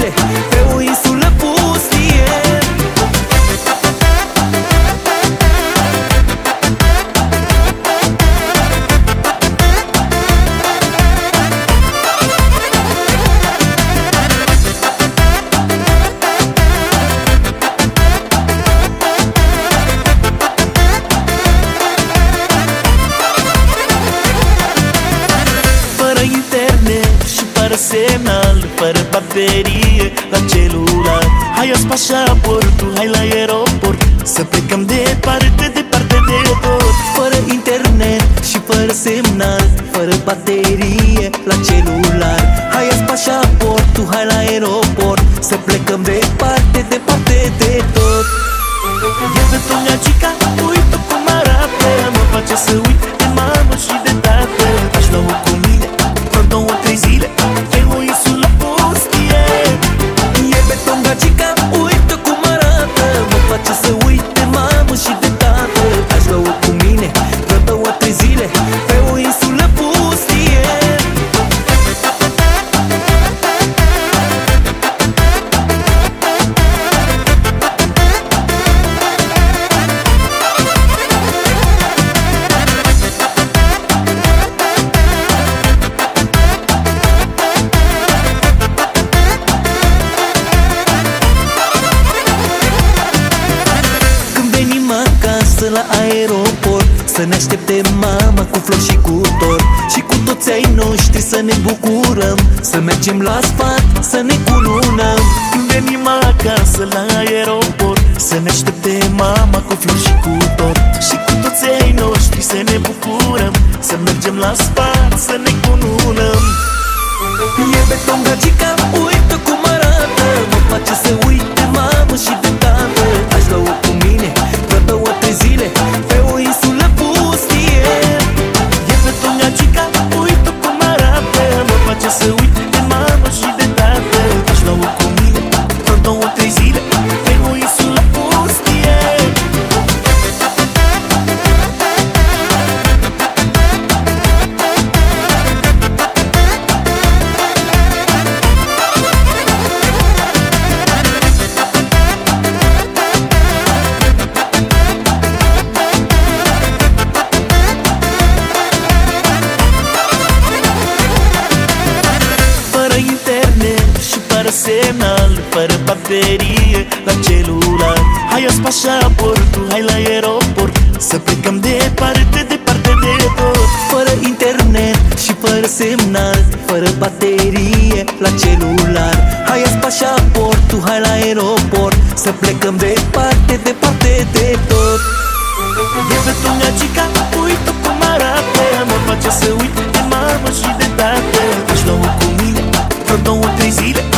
două, fără semnal Fără baterie la celular. Hai ia pașaportul, hai la aeroport. Să plecăm departe, departe de tot. Fără internet și fără semnal Fără baterie la celular. Hai ia pașaportul, hai la aeroport. Să plecăm departe, departe de tot. E pe gagica, uită cum arată. Mă face să acasă la aeroport. Să ne aștepte mama cu flori și cu tort Și cu toți ai noștri să ne bucurăm. Să mergem la sfat, să ne cununăm. Când venim acasă la aeroport Să ne aștepte mama cu flori și cu tort Și cu toți ai noștri să ne bucurăm. Să mergem la spat, să ne cununăm. E beton gagica, fără baterie la celular. Hai ia pașaportul, hai la aeroport. Să plecăm departe, departe de tot. Fără internet și fără semnal Fără baterie la celular. Hai ia pașaportul, hai la aeroport. Să plecăm departe, departe de tot. E pe tunga cica, uită cum arată Mă face să uit de mamă și de tată. Ești nouă cu mine, vreo două, trei zile.